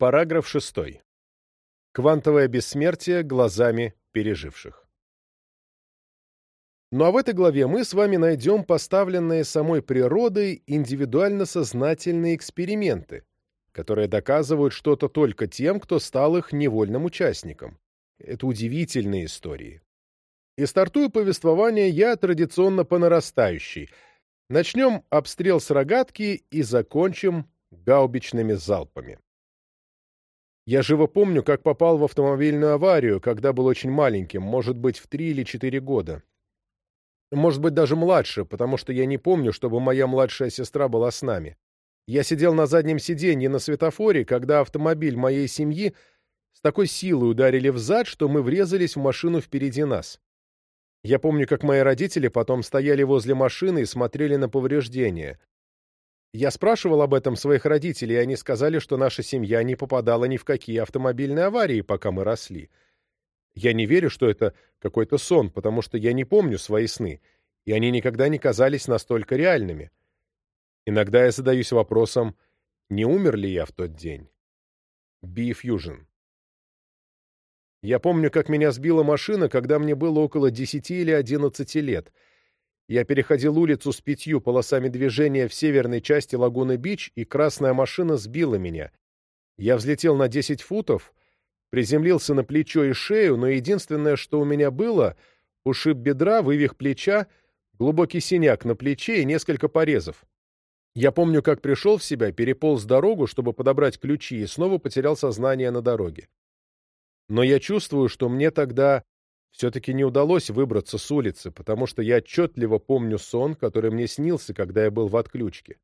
Параграф 6. Квантовое бессмертие глазами переживших. Ну а в этой главе мы с вами найдем поставленные самой природой индивидуально-сознательные эксперименты, которые доказывают что-то только тем, кто стал их невольным участником. Это удивительные истории. И стартую повествование я традиционно по нарастающей. Начнем обстрел с рогатки и закончим гаубичными залпами. Я живо помню, как попал в автомобильную аварию, когда был очень маленьким, может быть, в три или четыре года. Может быть, даже младше, потому что я не помню, чтобы моя младшая сестра была с нами. Я сидел на заднем сиденье на светофоре, когда автомобиль моей семьи с такой силой ударили в зад, что мы врезались в машину впереди нас. Я помню, как мои родители потом стояли возле машины и смотрели на повреждения. Я спрашивал об этом своих родителей, и они сказали, что наша семья не попадала ни в какие автомобильные аварии, пока мы росли. Я не верю, что это какой-то сон, потому что я не помню свои сны, и они никогда не казались настолько реальными. Иногда я задаюсь вопросом, не умер ли я в тот день? Фьюжн. Я помню, как меня сбила машина, когда мне было около 10 или 11 лет. Я переходил улицу с пятью полосами движения в северной части Лагуны-Бич, и красная машина сбила меня. Я взлетел на 10 футов, приземлился на плечо и шею, но единственное, что у меня было — ушиб бедра, вывих плеча, глубокий синяк на плече и несколько порезов. Я помню, как пришел в себя, переполз дорогу, чтобы подобрать ключи, и снова потерял сознание на дороге. Но я чувствую, что мне тогда все-таки не удалось выбраться с улицы, потому что я отчетливо помню сон, который мне снился, когда я был в отключке.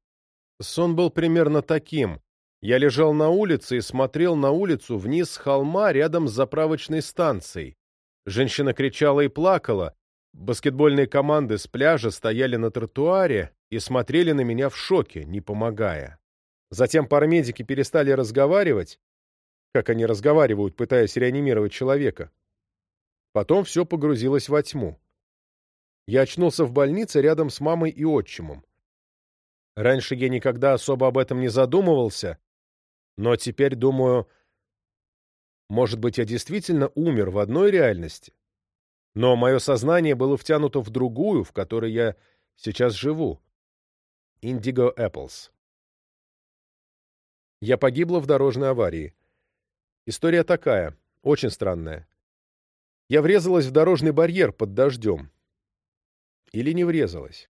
Сон был примерно таким. Я лежал на улице и смотрел на улицу вниз с холма рядом с заправочной станцией. Женщина кричала и плакала. Баскетбольные команды с пляжа стояли на тротуаре и смотрели на меня в шоке, не помогая. Затем парамедики перестали разговаривать, как они разговаривают, пытаясь реанимировать человека. Потом все погрузилось во тьму. Я очнулся в больнице рядом с мамой и отчимом. Раньше я никогда особо об этом не задумывался, но теперь думаю, может быть, я действительно умер в одной реальности, но мое сознание было втянуто в другую, в которой я сейчас живу. Indigo Apples. Я погибла в дорожной аварии. История такая, очень странная. Я врезалась в дорожный барьер под дождем. Или не врезалась.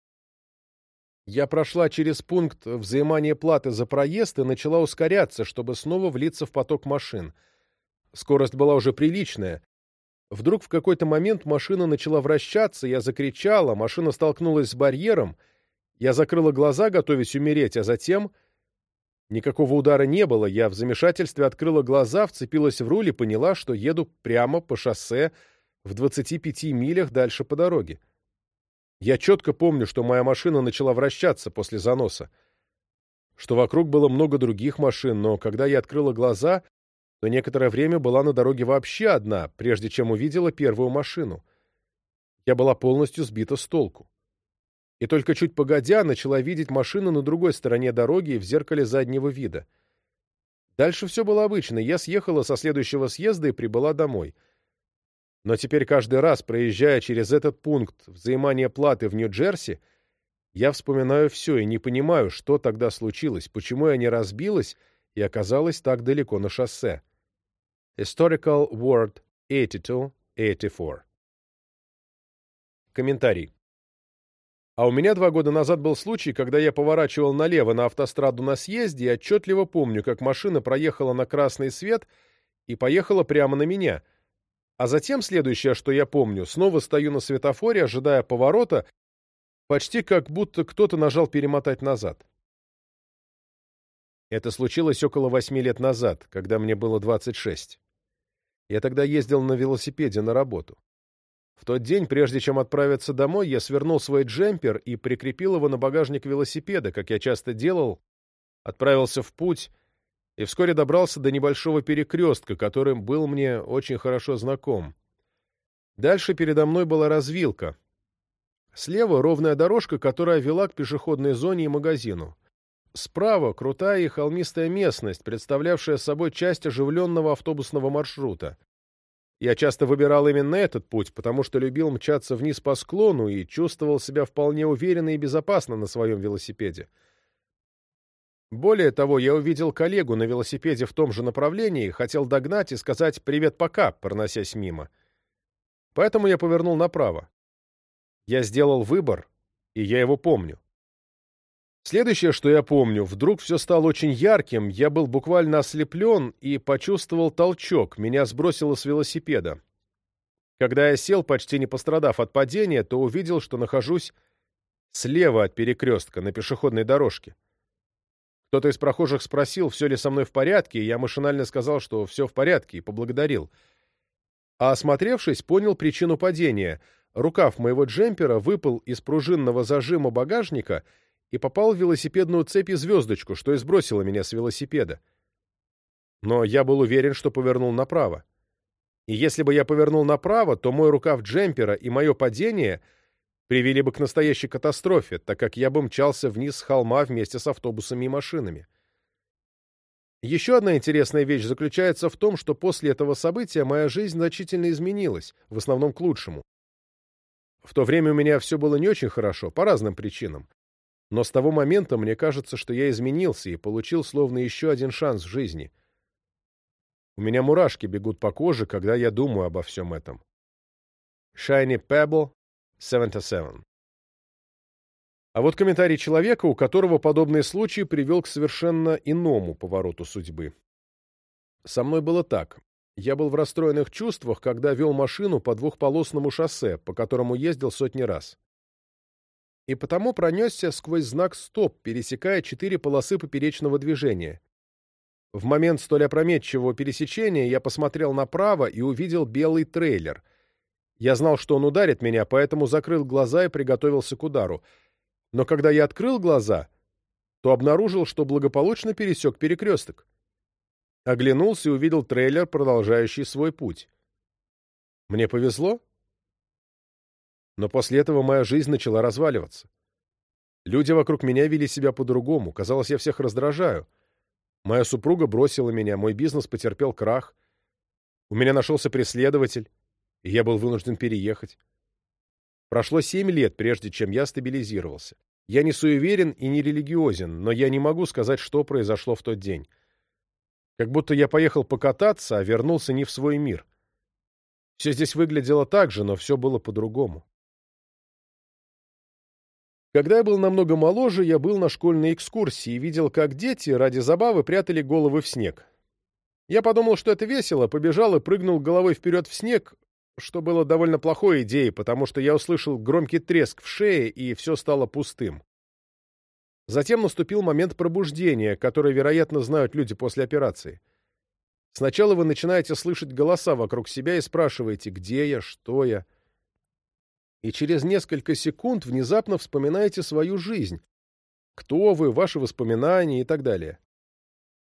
Я прошла через пункт взаимания платы за проезд и начала ускоряться, чтобы снова влиться в поток машин. Скорость была уже приличная. Вдруг в какой-то момент машина начала вращаться, я закричала, машина столкнулась с барьером, я закрыла глаза, готовясь умереть, а затем... Никакого удара не было, я в замешательстве открыла глаза, вцепилась в руль и поняла, что еду прямо по шоссе в 25 милях дальше по дороге. Я четко помню, что моя машина начала вращаться после заноса, что вокруг было много других машин, но когда я открыла глаза, то некоторое время была на дороге вообще одна, прежде чем увидела первую машину. Я была полностью сбита с толку. И только чуть погодя начала видеть машину на другой стороне дороги и в зеркале заднего вида. Дальше все было обычно. Я съехала со следующего съезда и прибыла домой. Но теперь каждый раз, проезжая через этот пункт взаимания платы в Нью-Джерси, я вспоминаю все и не понимаю, что тогда случилось, почему я не разбилась и оказалась так далеко на шоссе. Historical Word 82-84 Комментарий. А у меня два года назад был случай, когда я поворачивал налево на автостраду на съезде и отчетливо помню, как машина проехала на красный свет и поехала прямо на меня — а затем следующее, что я помню, снова стою на светофоре, ожидая поворота, почти как будто кто-то нажал перемотать назад. Это случилось около восьми лет назад, когда мне было 26. Я тогда ездил на велосипеде на работу. В тот день, прежде чем отправиться домой, я свернул свой джемпер и прикрепил его на багажник велосипеда, как я часто делал, отправился в путь и вскоре добрался до небольшого перекрестка, которым был мне очень хорошо знаком. Дальше передо мной была развилка. Слева ровная дорожка, которая вела к пешеходной зоне и магазину. Справа — крутая и холмистая местность, представлявшая собой часть оживленного автобусного маршрута. Я часто выбирал именно этот путь, потому что любил мчаться вниз по склону и чувствовал себя вполне уверенно и безопасно на своем велосипеде. Более того, я увидел коллегу на велосипеде в том же направлении, хотел догнать и сказать «привет, пока», проносясь мимо. Поэтому я повернул направо. Я сделал выбор, и я его помню. Следующее, что я помню, вдруг все стало очень ярким, я был буквально ослеплен и почувствовал толчок, меня сбросило с велосипеда. Когда я сел, почти не пострадав от падения, то увидел, что нахожусь слева от перекрестка, на пешеходной дорожке. Кто-то из прохожих спросил, все ли со мной в порядке, и я машинально сказал, что все в порядке, и поблагодарил. А осмотревшись, понял причину падения. Рукав моего джемпера выпал из пружинного зажима багажника — и попал в велосипедную цепь и звездочку, что и сбросило меня с велосипеда. Но я был уверен, что повернул направо. И если бы я повернул направо, то мой рукав джемпера и мое падение привели бы к настоящей катастрофе, так как я бы мчался вниз с холма вместе с автобусами и машинами. Еще одна интересная вещь заключается в том, что после этого события моя жизнь значительно изменилась, в основном к лучшему. В то время у меня все было не очень хорошо, по разным причинам. Но с того момента мне кажется, что я изменился и получил словно еще один шанс в жизни. У меня мурашки бегут по коже, когда я думаю обо всем этом. Shiny Pebble 77 А вот комментарий человека, у которого подобный случай привел к совершенно иному повороту судьбы. Со мной было так. Я был в расстроенных чувствах, когда вел машину по двухполосному шоссе, по которому ездил сотни раз и потому пронесся сквозь знак «Стоп», пересекая четыре полосы поперечного движения. В момент столь опрометчивого пересечения я посмотрел направо и увидел белый трейлер. Я знал, что он ударит меня, поэтому закрыл глаза и приготовился к удару. Но когда я открыл глаза, то обнаружил, что благополучно пересек перекресток. Оглянулся и увидел трейлер, продолжающий свой путь. Мне повезло? Но после этого моя жизнь начала разваливаться. Люди вокруг меня вели себя по-другому. Казалось, я всех раздражаю. Моя супруга бросила меня, мой бизнес потерпел крах. У меня нашелся преследователь, и я был вынужден переехать. Прошло семь лет, прежде чем я стабилизировался. Я не суеверен и не религиозен, но я не могу сказать, что произошло в тот день. Как будто я поехал покататься, а вернулся не в свой мир. Все здесь выглядело так же, но все было по-другому. Когда я был намного моложе, я был на школьной экскурсии и видел, как дети ради забавы прятали головы в снег. Я подумал, что это весело, побежал и прыгнул головой вперед в снег, что было довольно плохой идеей, потому что я услышал громкий треск в шее, и все стало пустым. Затем наступил момент пробуждения, который, вероятно, знают люди после операции. Сначала вы начинаете слышать голоса вокруг себя и спрашиваете, где я, что я и через несколько секунд внезапно вспоминаете свою жизнь. Кто вы, ваши воспоминания и так далее.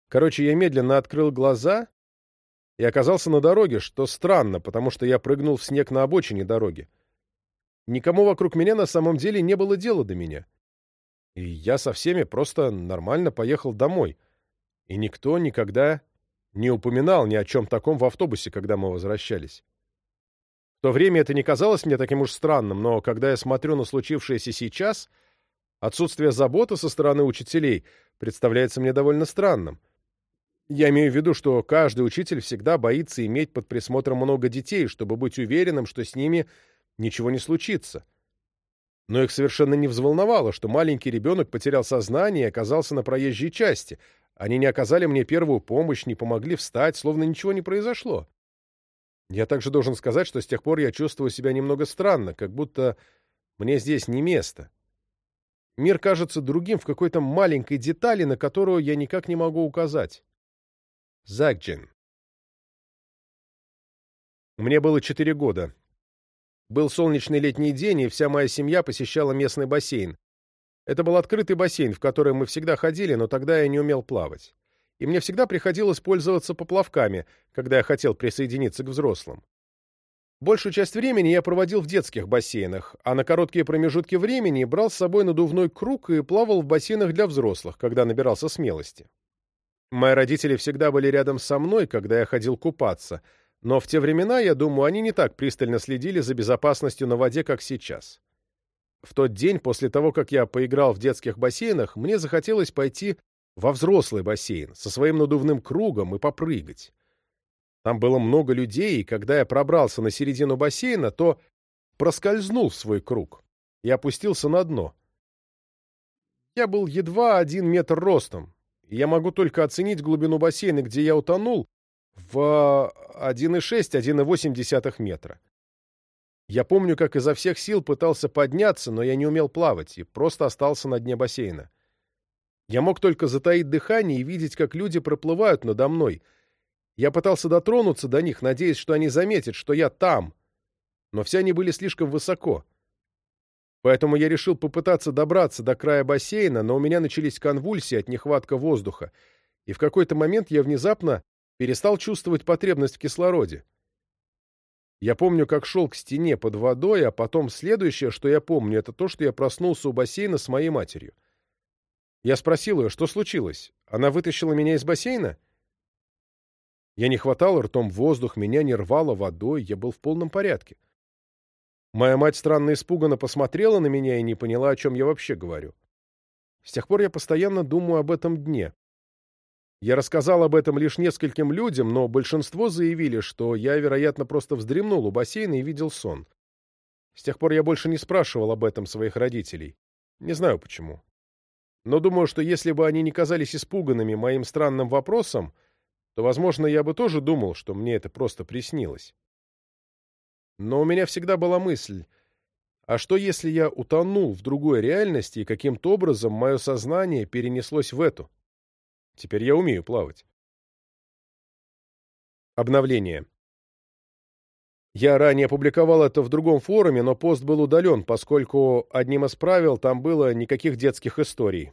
Короче, я медленно открыл глаза и оказался на дороге, что странно, потому что я прыгнул в снег на обочине дороги. Никому вокруг меня на самом деле не было дела до меня. И я со всеми просто нормально поехал домой. И никто никогда не упоминал ни о чем таком в автобусе, когда мы возвращались. В то время это не казалось мне таким уж странным, но когда я смотрю на случившееся сейчас, отсутствие заботы со стороны учителей представляется мне довольно странным. Я имею в виду, что каждый учитель всегда боится иметь под присмотром много детей, чтобы быть уверенным, что с ними ничего не случится. Но их совершенно не взволновало, что маленький ребенок потерял сознание и оказался на проезжей части. Они не оказали мне первую помощь, не помогли встать, словно ничего не произошло. Я также должен сказать, что с тех пор я чувствую себя немного странно, как будто мне здесь не место. Мир кажется другим в какой-то маленькой детали, на которую я никак не могу указать. Загджин. Мне было четыре года. Был солнечный летний день, и вся моя семья посещала местный бассейн. Это был открытый бассейн, в который мы всегда ходили, но тогда я не умел плавать и мне всегда приходилось пользоваться поплавками, когда я хотел присоединиться к взрослым. Большую часть времени я проводил в детских бассейнах, а на короткие промежутки времени брал с собой надувной круг и плавал в бассейнах для взрослых, когда набирался смелости. Мои родители всегда были рядом со мной, когда я ходил купаться, но в те времена, я думаю, они не так пристально следили за безопасностью на воде, как сейчас. В тот день, после того, как я поиграл в детских бассейнах, мне захотелось пойти во взрослый бассейн со своим надувным кругом и попрыгать. Там было много людей, и когда я пробрался на середину бассейна, то проскользнул в свой круг и опустился на дно. Я был едва один метр ростом, и я могу только оценить глубину бассейна, где я утонул, в 1,6-1,8 метра. Я помню, как изо всех сил пытался подняться, но я не умел плавать и просто остался на дне бассейна. Я мог только затаить дыхание и видеть, как люди проплывают надо мной — я пытался дотронуться до них, надеясь, что они заметят, что я там, но все они были слишком высоко. Поэтому я решил попытаться добраться до края бассейна, но у меня начались конвульсии от нехватка воздуха, и в какой-то момент я внезапно перестал чувствовать потребность в кислороде. Я помню, как шел к стене под водой, а потом следующее, что я помню, это то, что я проснулся у бассейна с моей матерью. Я спросил ее, что случилось. Она вытащила меня из бассейна? Я не хватал ртом воздух, меня не рвало водой, я был в полном порядке. Моя мать странно испуганно посмотрела на меня и не поняла, о чем я вообще говорю. С тех пор я постоянно думаю об этом дне. Я рассказал об этом лишь нескольким людям, но большинство заявили, что я, вероятно, просто вздремнул у бассейна и видел сон. С тех пор я больше не спрашивал об этом своих родителей. Не знаю почему. Но думаю, что если бы они не казались испуганными моим странным вопросом, то, возможно, я бы тоже думал, что мне это просто приснилось. Но у меня всегда была мысль, а что если я утонул в другой реальности и каким-то образом мое сознание перенеслось в эту? Теперь я умею плавать. Обновление. Я ранее опубликовал это в другом форуме, но пост был удален, поскольку одним из правил там было никаких детских историй.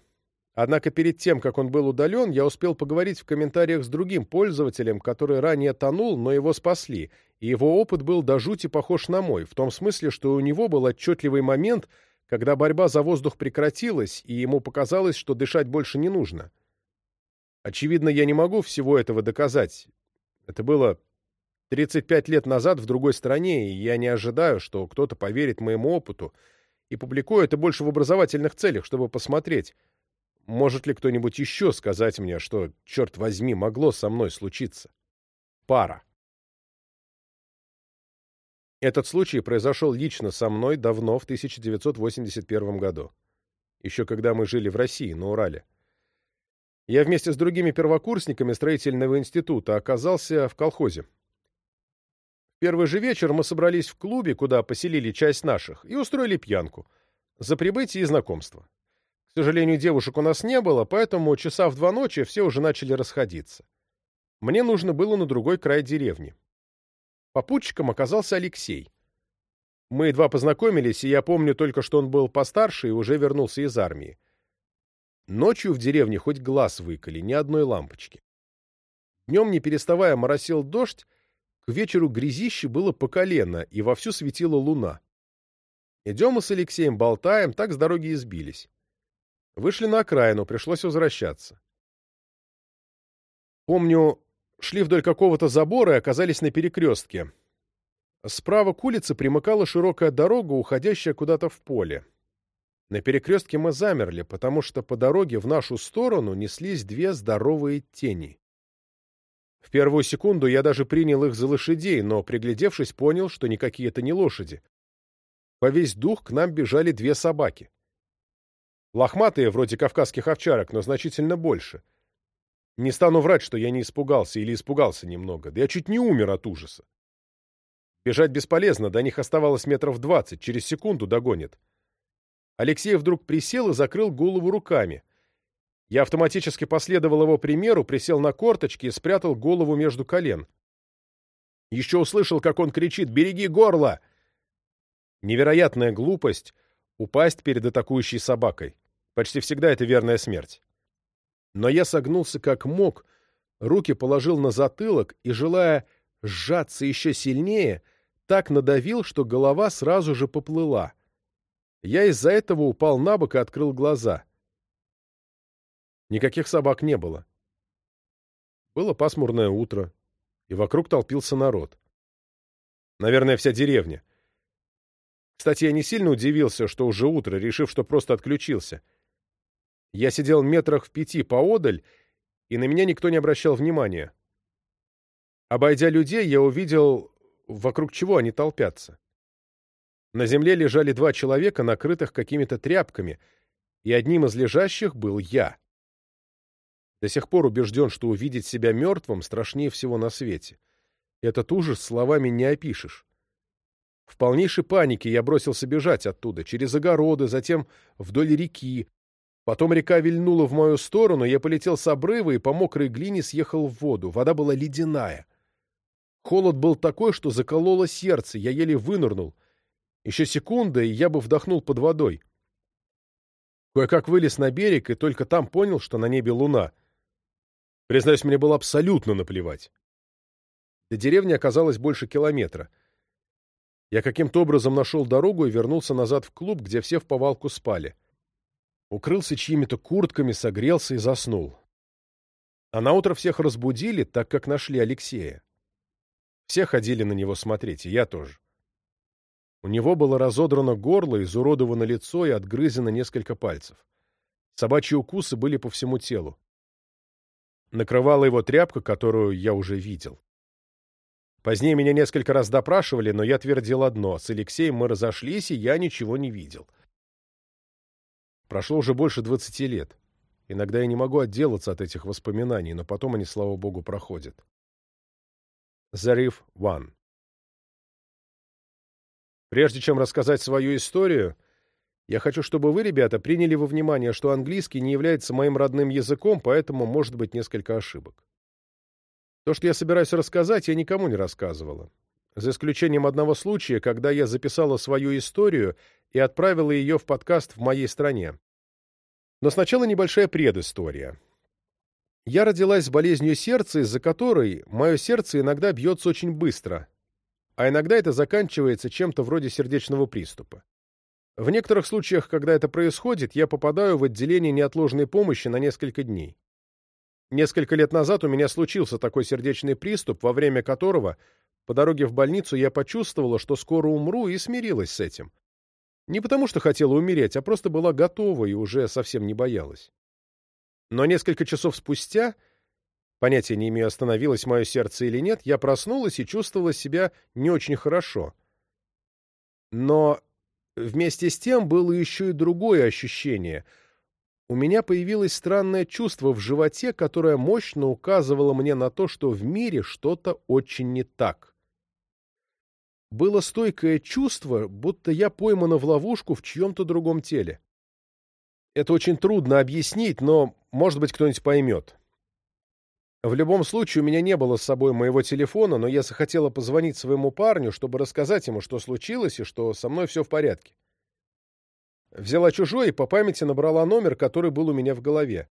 Однако перед тем, как он был удален, я успел поговорить в комментариях с другим пользователем, который ранее тонул, но его спасли, и его опыт был до жути похож на мой, в том смысле, что у него был отчетливый момент, когда борьба за воздух прекратилась, и ему показалось, что дышать больше не нужно. Очевидно, я не могу всего этого доказать. Это было 35 лет назад в другой стране, и я не ожидаю, что кто-то поверит моему опыту, и публикую это больше в образовательных целях, чтобы посмотреть, может ли кто-нибудь еще сказать мне, что, черт возьми, могло со мной случиться? Пара. Этот случай произошел лично со мной давно, в 1981 году. Еще когда мы жили в России, на Урале. Я вместе с другими первокурсниками строительного института оказался в колхозе. Первый же вечер мы собрались в клубе, куда поселили часть наших, и устроили пьянку. За прибытие и знакомство. К сожалению, девушек у нас не было, поэтому часа в два ночи все уже начали расходиться. Мне нужно было на другой край деревни. Попутчиком оказался Алексей. Мы едва познакомились, и я помню только, что он был постарше и уже вернулся из армии. Ночью в деревне хоть глаз выколи, ни одной лампочки. Днем, не переставая, моросил дождь, к вечеру грязище было по колено, и вовсю светила луна. Идем мы с Алексеем, болтаем, так с дороги избились. Вышли на окраину, пришлось возвращаться. Помню, шли вдоль какого-то забора и оказались на перекрестке. Справа к улице примыкала широкая дорога, уходящая куда-то в поле. На перекрестке мы замерли, потому что по дороге в нашу сторону неслись две здоровые тени. В первую секунду я даже принял их за лошадей, но, приглядевшись, понял, что никакие это не лошади. По весь дух к нам бежали две собаки. Лохматые, вроде кавказских овчарок, но значительно больше. Не стану врать, что я не испугался или испугался немного. Да я чуть не умер от ужаса. Бежать бесполезно, до них оставалось метров двадцать, через секунду догонит. Алексей вдруг присел и закрыл голову руками. Я автоматически последовал его примеру, присел на корточки и спрятал голову между колен. Еще услышал, как он кричит «Береги горло!» Невероятная глупость — упасть перед атакующей собакой. Почти всегда это верная смерть. Но я согнулся как мог, руки положил на затылок и, желая сжаться еще сильнее, так надавил, что голова сразу же поплыла. Я из-за этого упал на бок и открыл глаза. Никаких собак не было. Было пасмурное утро, и вокруг толпился народ. Наверное, вся деревня. Кстати, я не сильно удивился, что уже утро, решив, что просто отключился. Я сидел метрах в пяти поодаль, и на меня никто не обращал внимания. Обойдя людей, я увидел, вокруг чего они толпятся. На земле лежали два человека, накрытых какими-то тряпками, и одним из лежащих был я. До сих пор убежден, что увидеть себя мертвым страшнее всего на свете. Этот ужас словами не опишешь. В полнейшей панике я бросился бежать оттуда, через огороды, затем вдоль реки. Потом река вильнула в мою сторону, я полетел с обрыва и по мокрой глине съехал в воду. Вода была ледяная. Холод был такой, что закололо сердце, я еле вынырнул. Еще секунда, и я бы вдохнул под водой. Кое-как вылез на берег и только там понял, что на небе луна. Признаюсь, мне было абсолютно наплевать. До деревни оказалось больше километра. Я каким-то образом нашел дорогу и вернулся назад в клуб, где все в повалку спали. Укрылся чьими-то куртками, согрелся и заснул. А наутро всех разбудили, так как нашли Алексея. Все ходили на него смотреть, и я тоже. У него было разодрано горло, изуродовано лицо и отгрызено несколько пальцев. Собачьи укусы были по всему телу. Накрывала его тряпка, которую я уже видел. Позднее меня несколько раз допрашивали, но я твердил одно. С Алексеем мы разошлись, и я ничего не видел. Прошло уже больше двадцати лет. Иногда я не могу отделаться от этих воспоминаний, но потом они, слава богу, проходят. Зариф Ван Прежде чем рассказать свою историю, я хочу, чтобы вы, ребята, приняли во внимание, что английский не является моим родным языком, поэтому может быть несколько ошибок. То, что я собираюсь рассказать, я никому не рассказывала. За исключением одного случая, когда я записала свою историю и отправила ее в подкаст в моей стране. Но сначала небольшая предыстория. Я родилась с болезнью сердца, из-за которой мое сердце иногда бьется очень быстро, а иногда это заканчивается чем-то вроде сердечного приступа. В некоторых случаях, когда это происходит, я попадаю в отделение неотложной помощи на несколько дней. Несколько лет назад у меня случился такой сердечный приступ, во время которого по дороге в больницу я почувствовала, что скоро умру, и смирилась с этим. Не потому, что хотела умереть, а просто была готова и уже совсем не боялась. Но несколько часов спустя, понятия не имею, остановилось мое сердце или нет, я проснулась и чувствовала себя не очень хорошо. Но вместе с тем было еще и другое ощущение — у меня появилось странное чувство в животе, которое мощно указывало мне на то, что в мире что-то очень не так. Было стойкое чувство, будто я поймана в ловушку в чьем-то другом теле. Это очень трудно объяснить, но, может быть, кто-нибудь поймет. В любом случае, у меня не было с собой моего телефона, но я захотела позвонить своему парню, чтобы рассказать ему, что случилось и что со мной все в порядке. Взяла чужой и по памяти набрала номер, который был у меня в голове.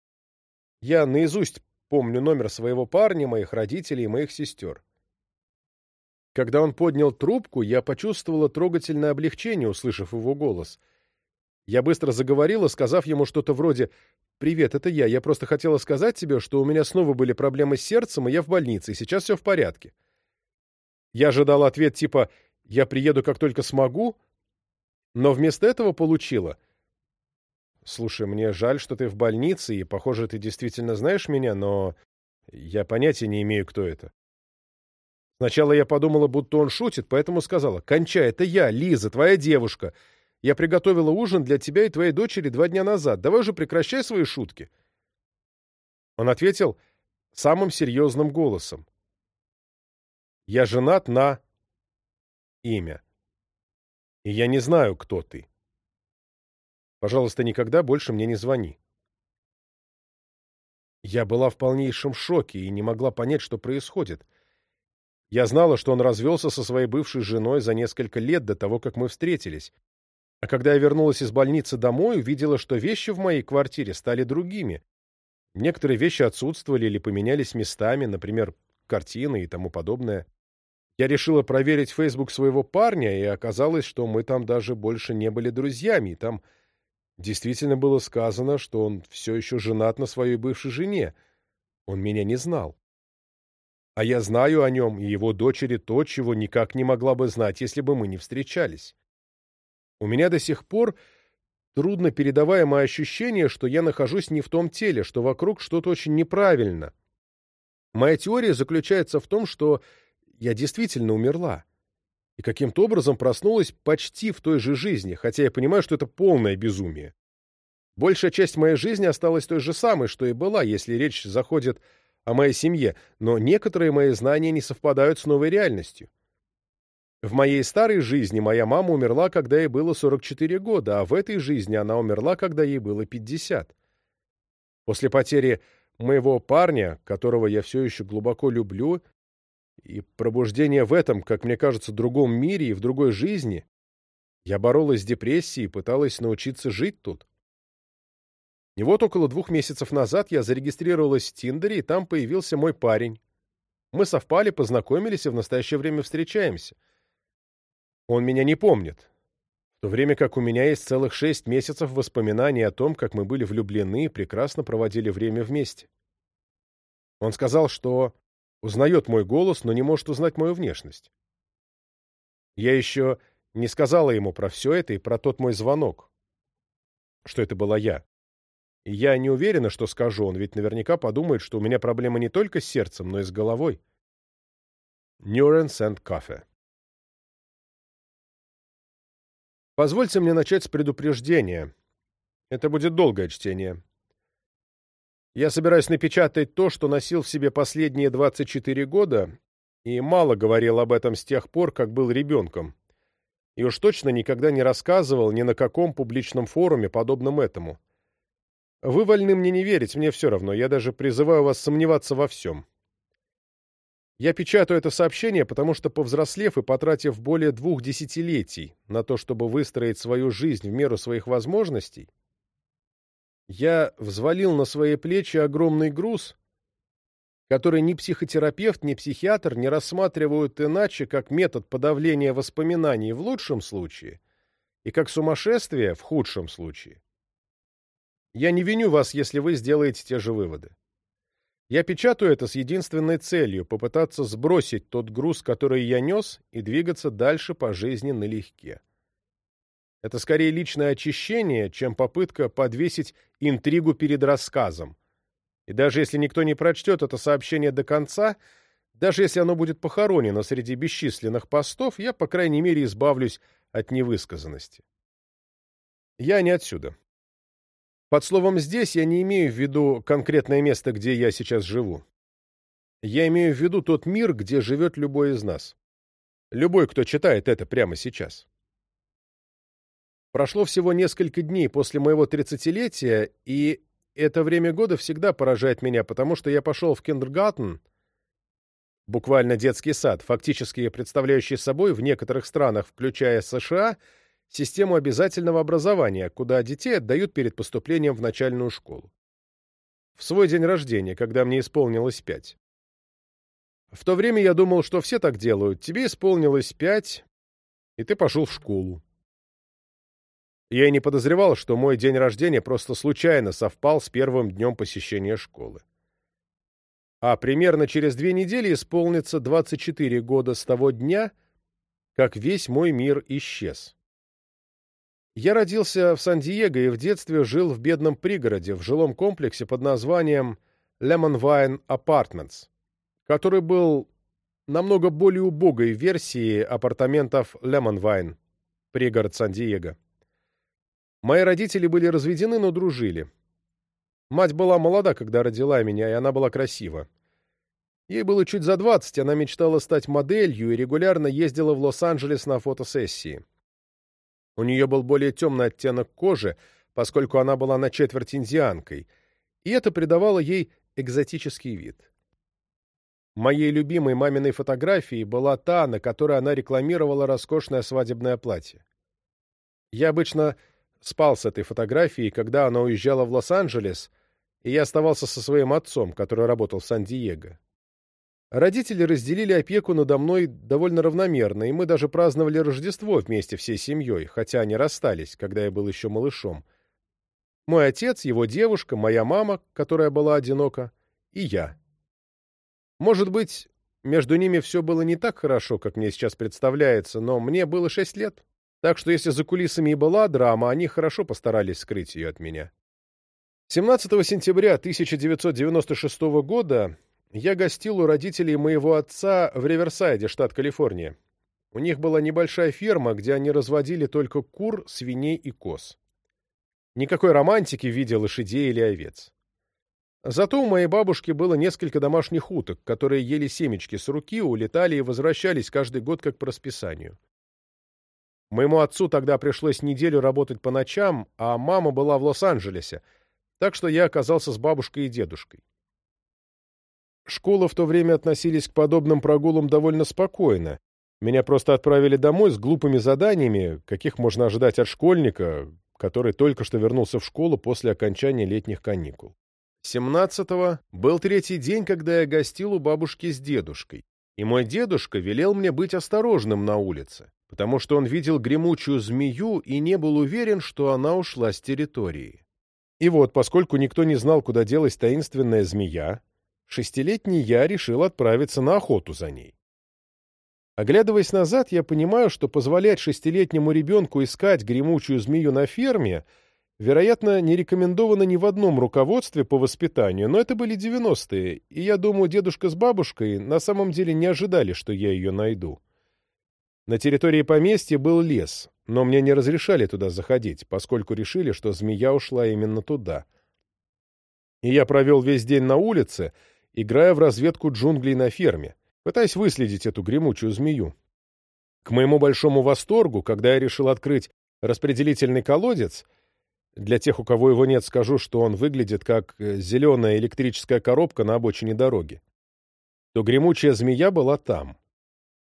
Я наизусть помню номер своего парня, моих родителей и моих сестер. Когда он поднял трубку, я почувствовала трогательное облегчение, услышав его голос. Я быстро заговорила, сказав ему что-то вроде «Привет, это я. Я просто хотела сказать тебе, что у меня снова были проблемы с сердцем, и я в больнице, и сейчас все в порядке». Я ожидал ответ типа «Я приеду, как только смогу», но вместо этого получила. «Слушай, мне жаль, что ты в больнице, и, похоже, ты действительно знаешь меня, но я понятия не имею, кто это». Сначала я подумала, будто он шутит, поэтому сказала, «Кончай, это я, Лиза, твоя девушка. Я приготовила ужин для тебя и твоей дочери два дня назад. Давай уже прекращай свои шутки». Он ответил самым серьезным голосом. «Я женат на...» имя и я не знаю, кто ты. Пожалуйста, никогда больше мне не звони. Я была в полнейшем шоке и не могла понять, что происходит. Я знала, что он развелся со своей бывшей женой за несколько лет до того, как мы встретились. А когда я вернулась из больницы домой, увидела, что вещи в моей квартире стали другими. Некоторые вещи отсутствовали или поменялись местами, например, картины и тому подобное. Я решила проверить Facebook своего парня, и оказалось, что мы там даже больше не были друзьями. Там действительно было сказано, что он все еще женат на своей бывшей жене. Он меня не знал. А я знаю о нем и его дочери то, чего никак не могла бы знать, если бы мы не встречались. У меня до сих пор трудно передаваемое ощущение, что я нахожусь не в том теле, что вокруг что-то очень неправильно. Моя теория заключается в том, что я действительно умерла. И каким-то образом проснулась почти в той же жизни, хотя я понимаю, что это полное безумие. Большая часть моей жизни осталась той же самой, что и была, если речь заходит о моей семье, но некоторые мои знания не совпадают с новой реальностью. В моей старой жизни моя мама умерла, когда ей было 44 года, а в этой жизни она умерла, когда ей было 50. После потери моего парня, которого я все еще глубоко люблю, и пробуждения в этом, как мне кажется, другом мире и в другой жизни, я боролась с депрессией и пыталась научиться жить тут. И вот около двух месяцев назад я зарегистрировалась в Тиндере, и там появился мой парень. Мы совпали, познакомились и в настоящее время встречаемся. Он меня не помнит. В то время как у меня есть целых шесть месяцев воспоминаний о том, как мы были влюблены и прекрасно проводили время вместе. Он сказал, что узнает мой голос, но не может узнать мою внешность. Я еще не сказала ему про все это и про тот мой звонок, что это была я. И я не уверена, что скажу, он ведь наверняка подумает, что у меня проблема не только с сердцем, но и с головой. Нюренс энд Кафе Позвольте мне начать с предупреждения. Это будет долгое чтение. Я собираюсь напечатать то, что носил в себе последние 24 года, и мало говорил об этом с тех пор, как был ребенком. И уж точно никогда не рассказывал ни на каком публичном форуме, подобном этому. Вы вольны мне не верить, мне все равно, я даже призываю вас сомневаться во всем. Я печатаю это сообщение, потому что, повзрослев и потратив более двух десятилетий на то, чтобы выстроить свою жизнь в меру своих возможностей, я взвалил на свои плечи огромный груз, который ни психотерапевт, ни психиатр не рассматривают иначе, как метод подавления воспоминаний в лучшем случае и как сумасшествие в худшем случае. Я не виню вас, если вы сделаете те же выводы. Я печатаю это с единственной целью — попытаться сбросить тот груз, который я нес, и двигаться дальше по жизни налегке. Это скорее личное очищение, чем попытка подвесить интригу перед рассказом. И даже если никто не прочтет это сообщение до конца, даже если оно будет похоронено среди бесчисленных постов, я, по крайней мере, избавлюсь от невысказанности. Я не отсюда. Под словом «здесь» я не имею в виду конкретное место, где я сейчас живу. Я имею в виду тот мир, где живет любой из нас. Любой, кто читает это прямо сейчас. Прошло всего несколько дней после моего тридцатилетия, и это время года всегда поражает меня, потому что я пошел в киндергартен, буквально детский сад, фактически представляющий собой в некоторых странах, включая США, систему обязательного образования, куда детей отдают перед поступлением в начальную школу. В свой день рождения, когда мне исполнилось пять. В то время я думал, что все так делают. Тебе исполнилось пять, и ты пошел в школу. Я и не подозревал, что мой день рождения просто случайно совпал с первым днем посещения школы. А примерно через две недели исполнится 24 года с того дня, как весь мой мир исчез. Я родился в Сан-Диего и в детстве жил в бедном пригороде, в жилом комплексе под названием Lemon Vine Apartments, который был намного более убогой версией апартаментов Lemon Vine, пригород Сан-Диего. Мои родители были разведены, но дружили. Мать была молода, когда родила меня, и она была красива. Ей было чуть за двадцать, она мечтала стать моделью и регулярно ездила в Лос-Анджелес на фотосессии. У нее был более темный оттенок кожи, поскольку она была на четверть индианкой, и это придавало ей экзотический вид. Моей любимой маминой фотографией была та, на которой она рекламировала роскошное свадебное платье. Я обычно спал с этой фотографией, когда она уезжала в Лос-Анджелес, и я оставался со своим отцом, который работал в Сан-Диего. Родители разделили опеку надо мной довольно равномерно, и мы даже праздновали Рождество вместе всей семьей, хотя они расстались, когда я был еще малышом. Мой отец, его девушка, моя мама, которая была одинока, и я. Может быть, между ними все было не так хорошо, как мне сейчас представляется, но мне было шесть лет. Так что если за кулисами и была драма, они хорошо постарались скрыть ее от меня. 17 сентября 1996 года я гостил у родителей моего отца в Риверсайде, штат Калифорния. У них была небольшая ферма, где они разводили только кур, свиней и коз. Никакой романтики в виде лошадей или овец. Зато у моей бабушки было несколько домашних уток, которые ели семечки с руки, улетали и возвращались каждый год как по расписанию. Моему отцу тогда пришлось неделю работать по ночам, а мама была в Лос-Анджелесе, так что я оказался с бабушкой и дедушкой. Школы в то время относились к подобным прогулам довольно спокойно. Меня просто отправили домой с глупыми заданиями, каких можно ожидать от школьника, который только что вернулся в школу после окончания летних каникул. 17-го был третий день, когда я гостил у бабушки с дедушкой, и мой дедушка велел мне быть осторожным на улице, потому что он видел гремучую змею и не был уверен, что она ушла с территории. И вот, поскольку никто не знал, куда делась таинственная змея, шестилетний я решил отправиться на охоту за ней. Оглядываясь назад, я понимаю, что позволять шестилетнему ребенку искать гремучую змею на ферме, вероятно, не рекомендовано ни в одном руководстве по воспитанию, но это были девяностые, и я думаю, дедушка с бабушкой на самом деле не ожидали, что я ее найду. На территории поместья был лес, но мне не разрешали туда заходить, поскольку решили, что змея ушла именно туда. И я провел весь день на улице, играя в разведку джунглей на ферме, пытаясь выследить эту гремучую змею. К моему большому восторгу, когда я решил открыть распределительный колодец, для тех, у кого его нет, скажу, что он выглядит как э, зеленая электрическая коробка на обочине дороги, то гремучая змея была там.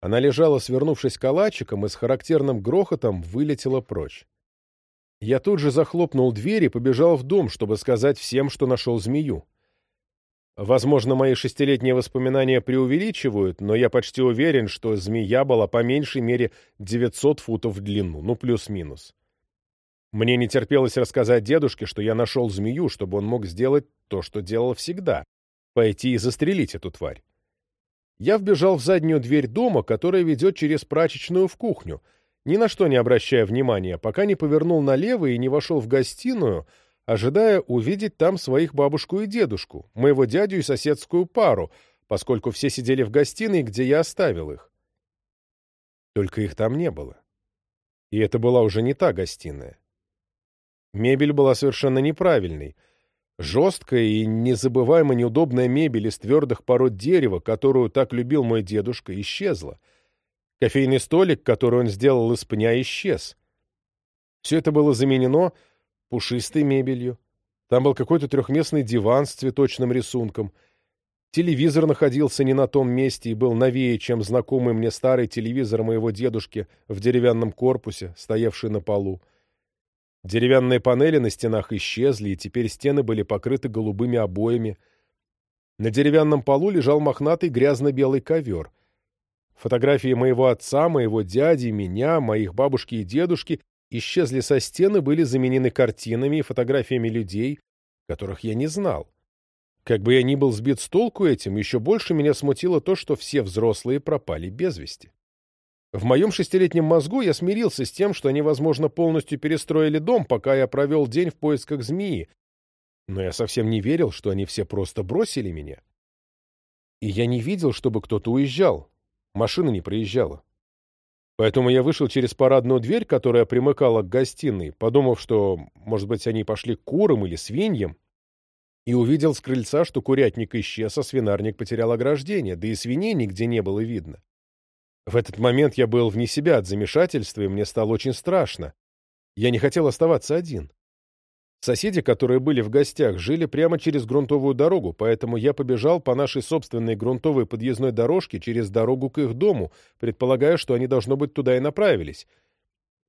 Она лежала, свернувшись калачиком, и с характерным грохотом вылетела прочь. Я тут же захлопнул дверь и побежал в дом, чтобы сказать всем, что нашел змею. Возможно, мои шестилетние воспоминания преувеличивают, но я почти уверен, что змея была по меньшей мере 900 футов в длину, ну плюс-минус. Мне не терпелось рассказать дедушке, что я нашел змею, чтобы он мог сделать то, что делал всегда — пойти и застрелить эту тварь. Я вбежал в заднюю дверь дома, которая ведет через прачечную в кухню, ни на что не обращая внимания, пока не повернул налево и не вошел в гостиную — ожидая увидеть там своих бабушку и дедушку, моего дядю и соседскую пару, поскольку все сидели в гостиной, где я оставил их. Только их там не было. И это была уже не та гостиная. Мебель была совершенно неправильной. Жесткая и незабываемо неудобная мебель из твердых пород дерева, которую так любил мой дедушка, исчезла. Кофейный столик, который он сделал из пня, исчез. Все это было заменено пушистой мебелью. Там был какой-то трехместный диван с цветочным рисунком. Телевизор находился не на том месте и был новее, чем знакомый мне старый телевизор моего дедушки в деревянном корпусе, стоявший на полу. Деревянные панели на стенах исчезли, и теперь стены были покрыты голубыми обоями. На деревянном полу лежал мохнатый грязно-белый ковер. Фотографии моего отца, моего дяди, меня, моих бабушки и дедушки исчезли со стены, были заменены картинами и фотографиями людей, которых я не знал. Как бы я ни был сбит с толку этим, еще больше меня смутило то, что все взрослые пропали без вести. В моем шестилетнем мозгу я смирился с тем, что они, возможно, полностью перестроили дом, пока я провел день в поисках змеи, но я совсем не верил, что они все просто бросили меня. И я не видел, чтобы кто-то уезжал. Машина не проезжала. Поэтому я вышел через парадную дверь, которая примыкала к гостиной, подумав, что, может быть, они пошли к курам или свиньям, и увидел с крыльца, что курятник исчез, а свинарник потерял ограждение, да и свиней нигде не было видно. В этот момент я был вне себя от замешательства, и мне стало очень страшно. Я не хотел оставаться один. Соседи, которые были в гостях, жили прямо через грунтовую дорогу, поэтому я побежал по нашей собственной грунтовой подъездной дорожке через дорогу к их дому, предполагая, что они, должно быть, туда и направились.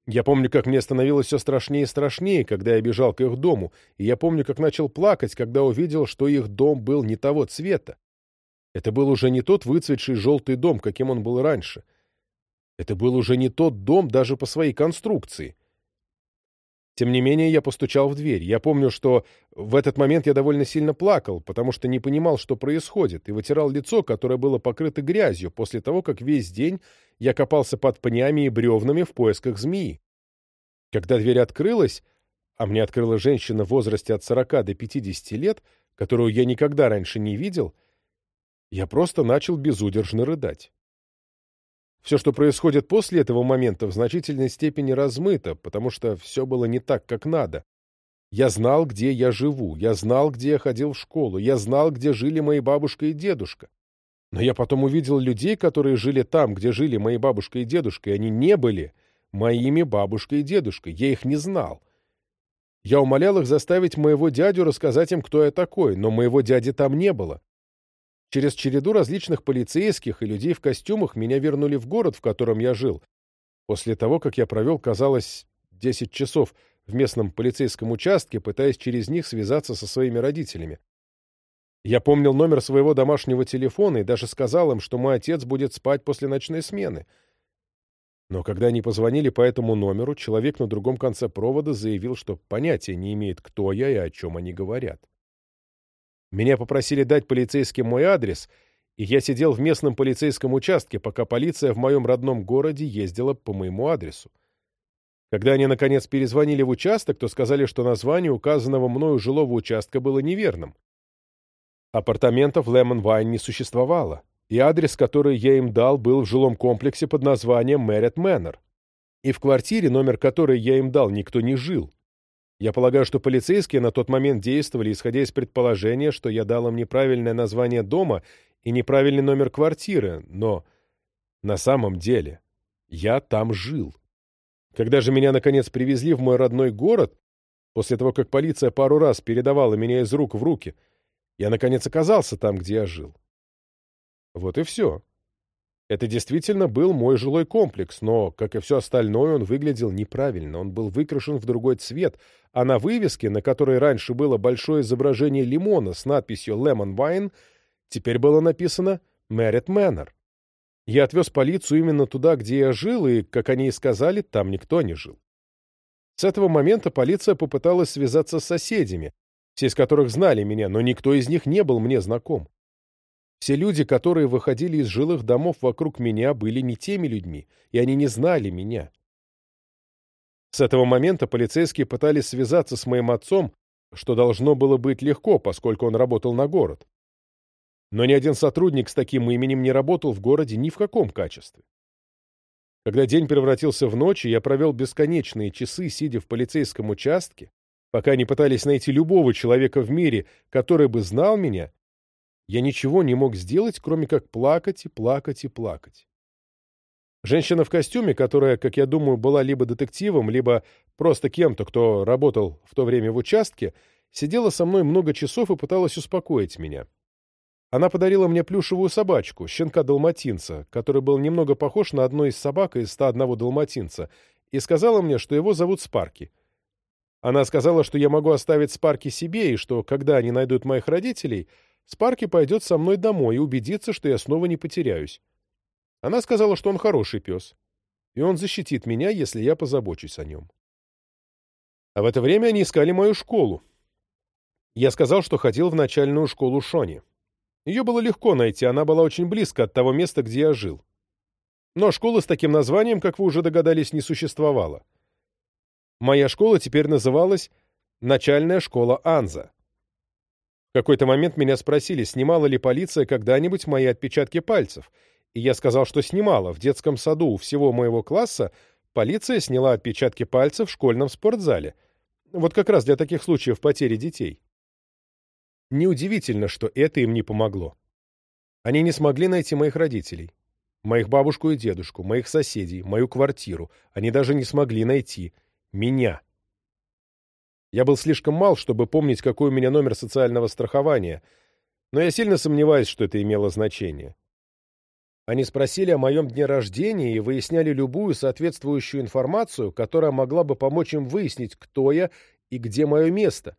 Я помню, как мне становилось все страшнее и страшнее, когда я бежал к их дому, и я помню, как начал плакать, когда увидел, что их дом был не того цвета. Это был уже не тот выцветший желтый дом, каким он был раньше. Это был уже не тот дом даже по своей конструкции. Тем не менее, я постучал в дверь. Я помню, что в этот момент я довольно сильно плакал, потому что не понимал, что происходит, и вытирал лицо, которое было покрыто грязью, после того, как весь день я копался под пнями и бревнами в поисках змеи. Когда дверь открылась, а мне открыла женщина в возрасте от 40 до 50 лет, которую я никогда раньше не видел, я просто начал безудержно рыдать. Все, что происходит после этого момента, в значительной степени размыто, потому что все было не так, как надо. Я знал, где я живу, я знал, где я ходил в школу, я знал, где жили мои бабушка и дедушка. Но я потом увидел людей, которые жили там, где жили мои бабушка и дедушка, и они не были моими бабушкой и дедушкой, я их не знал. Я умолял их заставить моего дядю рассказать им, кто я такой, но моего дяди там не было. Через череду различных полицейских и людей в костюмах меня вернули в город, в котором я жил, после того, как я провел, казалось, 10 часов в местном полицейском участке, пытаясь через них связаться со своими родителями. Я помнил номер своего домашнего телефона и даже сказал им, что мой отец будет спать после ночной смены. Но когда они позвонили по этому номеру, человек на другом конце провода заявил, что понятия не имеет, кто я и о чем они говорят. Меня попросили дать полицейским мой адрес, и я сидел в местном полицейском участке, пока полиция в моем родном городе ездила по моему адресу. Когда они, наконец, перезвонили в участок, то сказали, что название указанного мною жилого участка было неверным. Апартаментов Лемон Вайн не существовало, и адрес, который я им дал, был в жилом комплексе под названием Мэрит Мэннер. И в квартире, номер которой я им дал, никто не жил. Я полагаю, что полицейские на тот момент действовали, исходя из предположения, что я дал им неправильное название дома и неправильный номер квартиры, но на самом деле я там жил. Когда же меня, наконец, привезли в мой родной город, после того, как полиция пару раз передавала меня из рук в руки, я, наконец, оказался там, где я жил. Вот и все. Это действительно был мой жилой комплекс, но, как и все остальное, он выглядел неправильно. Он был выкрашен в другой цвет, а на вывеске, на которой раньше было большое изображение лимона с надписью «Lemon Wine», теперь было написано «Merit Manor». Я отвез полицию именно туда, где я жил, и, как они и сказали, там никто не жил. С этого момента полиция попыталась связаться с соседями, все из которых знали меня, но никто из них не был мне знаком. Все люди, которые выходили из жилых домов вокруг меня, были не теми людьми, и они не знали меня. С этого момента полицейские пытались связаться с моим отцом, что должно было быть легко, поскольку он работал на город. Но ни один сотрудник с таким именем не работал в городе ни в каком качестве. Когда день превратился в ночь, и я провел бесконечные часы, сидя в полицейском участке, пока они пытались найти любого человека в мире, который бы знал меня, я ничего не мог сделать, кроме как плакать и плакать и плакать. Женщина в костюме, которая, как я думаю, была либо детективом, либо просто кем-то, кто работал в то время в участке, сидела со мной много часов и пыталась успокоить меня. Она подарила мне плюшевую собачку, щенка-далматинца, который был немного похож на одну из собак из 101 далматинца, и сказала мне, что его зовут Спарки. Она сказала, что я могу оставить Спарки себе, и что, когда они найдут моих родителей, Спарки пойдет со мной домой и убедится, что я снова не потеряюсь. Она сказала, что он хороший пес, и он защитит меня, если я позабочусь о нем. А в это время они искали мою школу. Я сказал, что ходил в начальную школу Шони. Ее было легко найти, она была очень близко от того места, где я жил. Но школы с таким названием, как вы уже догадались, не существовало. Моя школа теперь называлась «Начальная школа Анза». В какой-то момент меня спросили, снимала ли полиция когда-нибудь мои отпечатки пальцев, и я сказал, что снимала. В детском саду у всего моего класса полиция сняла отпечатки пальцев в школьном спортзале. Вот как раз для таких случаев потери детей. Неудивительно, что это им не помогло. Они не смогли найти моих родителей, моих бабушку и дедушку, моих соседей, мою квартиру. Они даже не смогли найти меня. Я был слишком мал, чтобы помнить, какой у меня номер социального страхования, но я сильно сомневаюсь, что это имело значение. Они спросили о моем дне рождения и выясняли любую соответствующую информацию, которая могла бы помочь им выяснить, кто я и где мое место.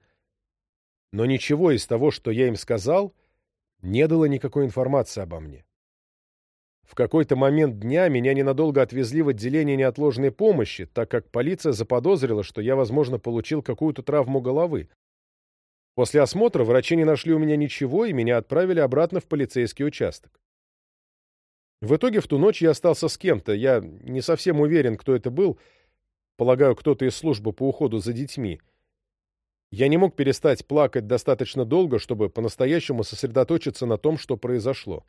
Но ничего из того, что я им сказал, не дало никакой информации обо мне. В какой-то момент дня меня ненадолго отвезли в отделение неотложной помощи, так как полиция заподозрила, что я, возможно, получил какую-то травму головы. После осмотра врачи не нашли у меня ничего, и меня отправили обратно в полицейский участок. В итоге в ту ночь я остался с кем-то, я не совсем уверен, кто это был, полагаю, кто-то из службы по уходу за детьми. Я не мог перестать плакать достаточно долго, чтобы по-настоящему сосредоточиться на том, что произошло.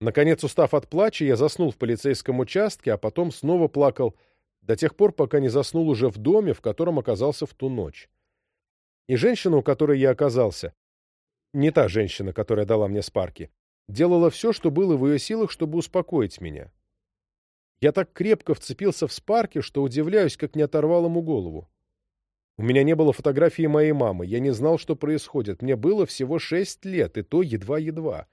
Наконец, устав от плача, я заснул в полицейском участке, а потом снова плакал до тех пор, пока не заснул уже в доме, в котором оказался в ту ночь. И женщина, у которой я оказался, не та женщина, которая дала мне спарки, делала все, что было в ее силах, чтобы успокоить меня. Я так крепко вцепился в спарки, что удивляюсь, как не оторвал ему голову. У меня не было фотографии моей мамы, я не знал, что происходит. Мне было всего шесть лет, и то едва-едва.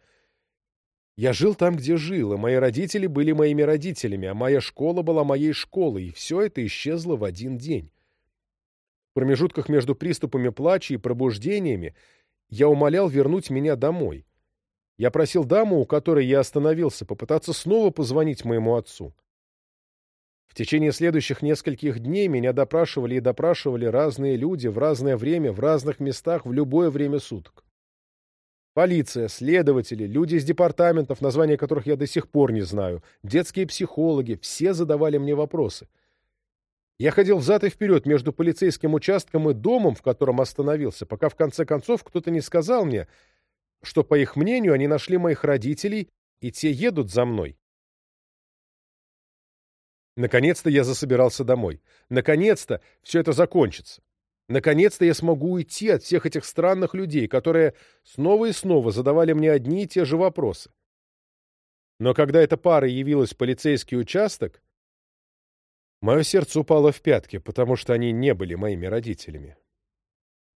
Я жил там, где жил, и мои родители были моими родителями, а моя школа была моей школой, и все это исчезло в один день. В промежутках между приступами плача и пробуждениями я умолял вернуть меня домой. Я просил даму, у которой я остановился, попытаться снова позвонить моему отцу. В течение следующих нескольких дней меня допрашивали и допрашивали разные люди в разное время, в разных местах, в любое время суток. Полиция, следователи, люди из департаментов, названия которых я до сих пор не знаю, детские психологи, все задавали мне вопросы. Я ходил взад и вперед между полицейским участком и домом, в котором остановился, пока в конце концов кто-то не сказал мне, что, по их мнению, они нашли моих родителей, и те едут за мной. Наконец-то я засобирался домой. Наконец-то все это закончится. Наконец-то я смогу уйти от всех этих странных людей, которые снова и снова задавали мне одни и те же вопросы. Но когда эта пара явилась в полицейский участок, мое сердце упало в пятки, потому что они не были моими родителями.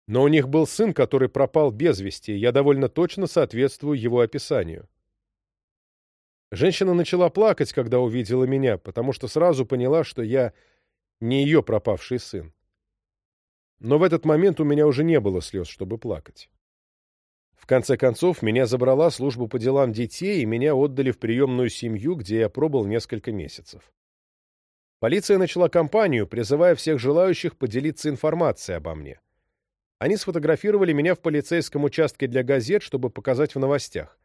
Но у них был сын, который пропал без вести, и я довольно точно соответствую его описанию. Женщина начала плакать, когда увидела меня, потому что сразу поняла, что я не ее пропавший сын. Но в этот момент у меня уже не было слез, чтобы плакать. В конце концов, меня забрала служба по делам детей, и меня отдали в приемную семью, где я пробыл несколько месяцев. Полиция начала кампанию, призывая всех желающих поделиться информацией обо мне. Они сфотографировали меня в полицейском участке для газет, чтобы показать в новостях.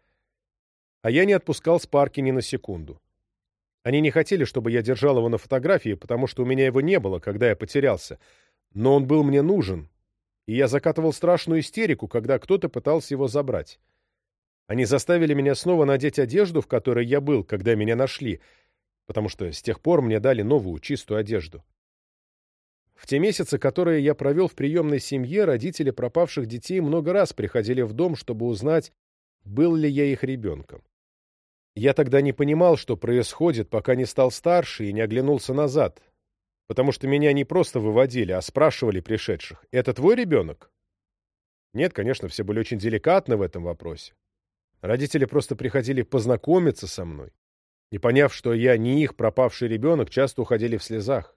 А я не отпускал с парки ни на секунду. Они не хотели, чтобы я держал его на фотографии, потому что у меня его не было, когда я потерялся — но он был мне нужен, и я закатывал страшную истерику, когда кто-то пытался его забрать. Они заставили меня снова надеть одежду, в которой я был, когда меня нашли, потому что с тех пор мне дали новую, чистую одежду. В те месяцы, которые я провел в приемной семье, родители пропавших детей много раз приходили в дом, чтобы узнать, был ли я их ребенком. Я тогда не понимал, что происходит, пока не стал старше и не оглянулся назад, потому что меня не просто выводили, а спрашивали пришедших, «Это твой ребенок?» Нет, конечно, все были очень деликатны в этом вопросе. Родители просто приходили познакомиться со мной, и, поняв, что я не их пропавший ребенок, часто уходили в слезах.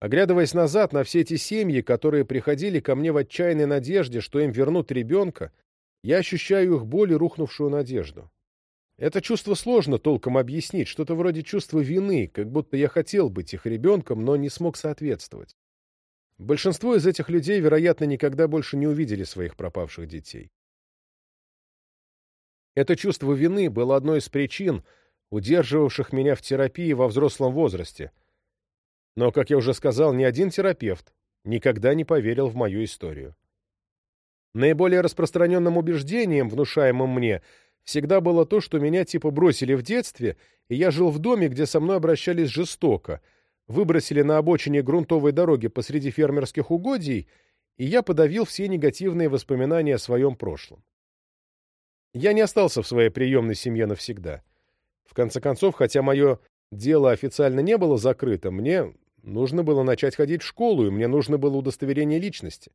Оглядываясь назад на все эти семьи, которые приходили ко мне в отчаянной надежде, что им вернут ребенка, я ощущаю их боль и рухнувшую надежду. Это чувство сложно толком объяснить, что-то вроде чувства вины, как будто я хотел быть их ребенком, но не смог соответствовать. Большинство из этих людей, вероятно, никогда больше не увидели своих пропавших детей. Это чувство вины было одной из причин, удерживавших меня в терапии во взрослом возрасте. Но, как я уже сказал, ни один терапевт никогда не поверил в мою историю. Наиболее распространенным убеждением, внушаемым мне – всегда было то, что меня типа бросили в детстве, и я жил в доме, где со мной обращались жестоко, выбросили на обочине грунтовой дороги посреди фермерских угодий, и я подавил все негативные воспоминания о своем прошлом. Я не остался в своей приемной семье навсегда. В конце концов, хотя мое дело официально не было закрыто, мне нужно было начать ходить в школу, и мне нужно было удостоверение личности.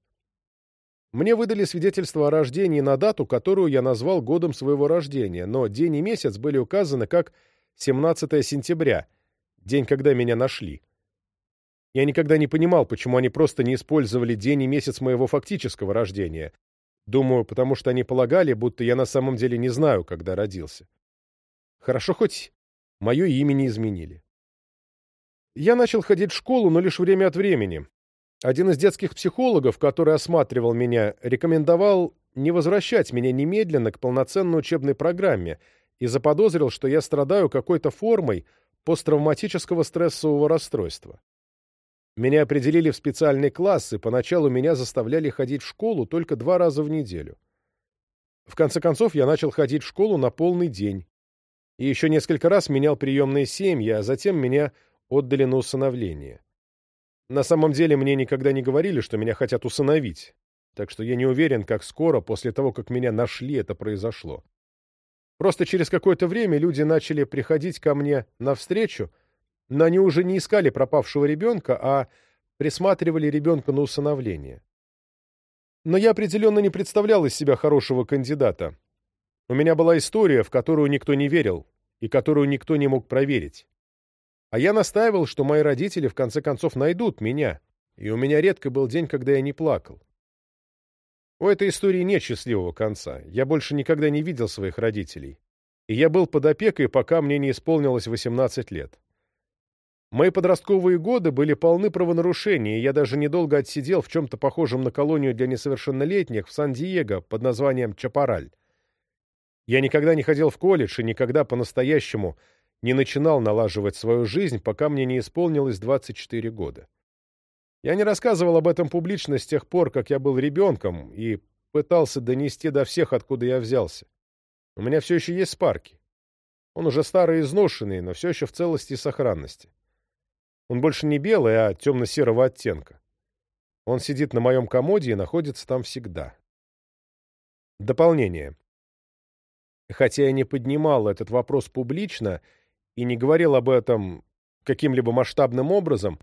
Мне выдали свидетельство о рождении на дату, которую я назвал годом своего рождения, но день и месяц были указаны как 17 сентября, день, когда меня нашли. Я никогда не понимал, почему они просто не использовали день и месяц моего фактического рождения. Думаю, потому что они полагали, будто я на самом деле не знаю, когда родился. Хорошо хоть мое имя не изменили. Я начал ходить в школу, но лишь время от времени. Один из детских психологов, который осматривал меня, рекомендовал не возвращать меня немедленно к полноценной учебной программе и заподозрил, что я страдаю какой-то формой посттравматического стрессового расстройства. Меня определили в специальный класс, и поначалу меня заставляли ходить в школу только два раза в неделю. В конце концов, я начал ходить в школу на полный день. И еще несколько раз менял приемные семьи, а затем меня отдали на усыновление. На самом деле, мне никогда не говорили, что меня хотят усыновить, так что я не уверен, как скоро после того, как меня нашли, это произошло. Просто через какое-то время люди начали приходить ко мне навстречу, но они уже не искали пропавшего ребенка, а присматривали ребенка на усыновление. Но я определенно не представлял из себя хорошего кандидата. У меня была история, в которую никто не верил и которую никто не мог проверить. А я настаивал, что мои родители в конце концов найдут меня, и у меня редко был день, когда я не плакал. У этой истории нет счастливого конца. Я больше никогда не видел своих родителей. И я был под опекой, пока мне не исполнилось 18 лет. Мои подростковые годы были полны правонарушений, и я даже недолго отсидел в чем-то похожем на колонию для несовершеннолетних в Сан-Диего под названием Чапараль. Я никогда не ходил в колледж и никогда по-настоящему не начинал налаживать свою жизнь, пока мне не исполнилось 24 года. Я не рассказывал об этом публично с тех пор, как я был ребенком, и пытался донести до всех, откуда я взялся. У меня все еще есть спарки. Он уже старый и изношенный, но все еще в целости и сохранности. Он больше не белый, а темно-серого оттенка. Он сидит на моем комоде и находится там всегда. Дополнение. Хотя я не поднимал этот вопрос публично и не говорил об этом каким-либо масштабным образом,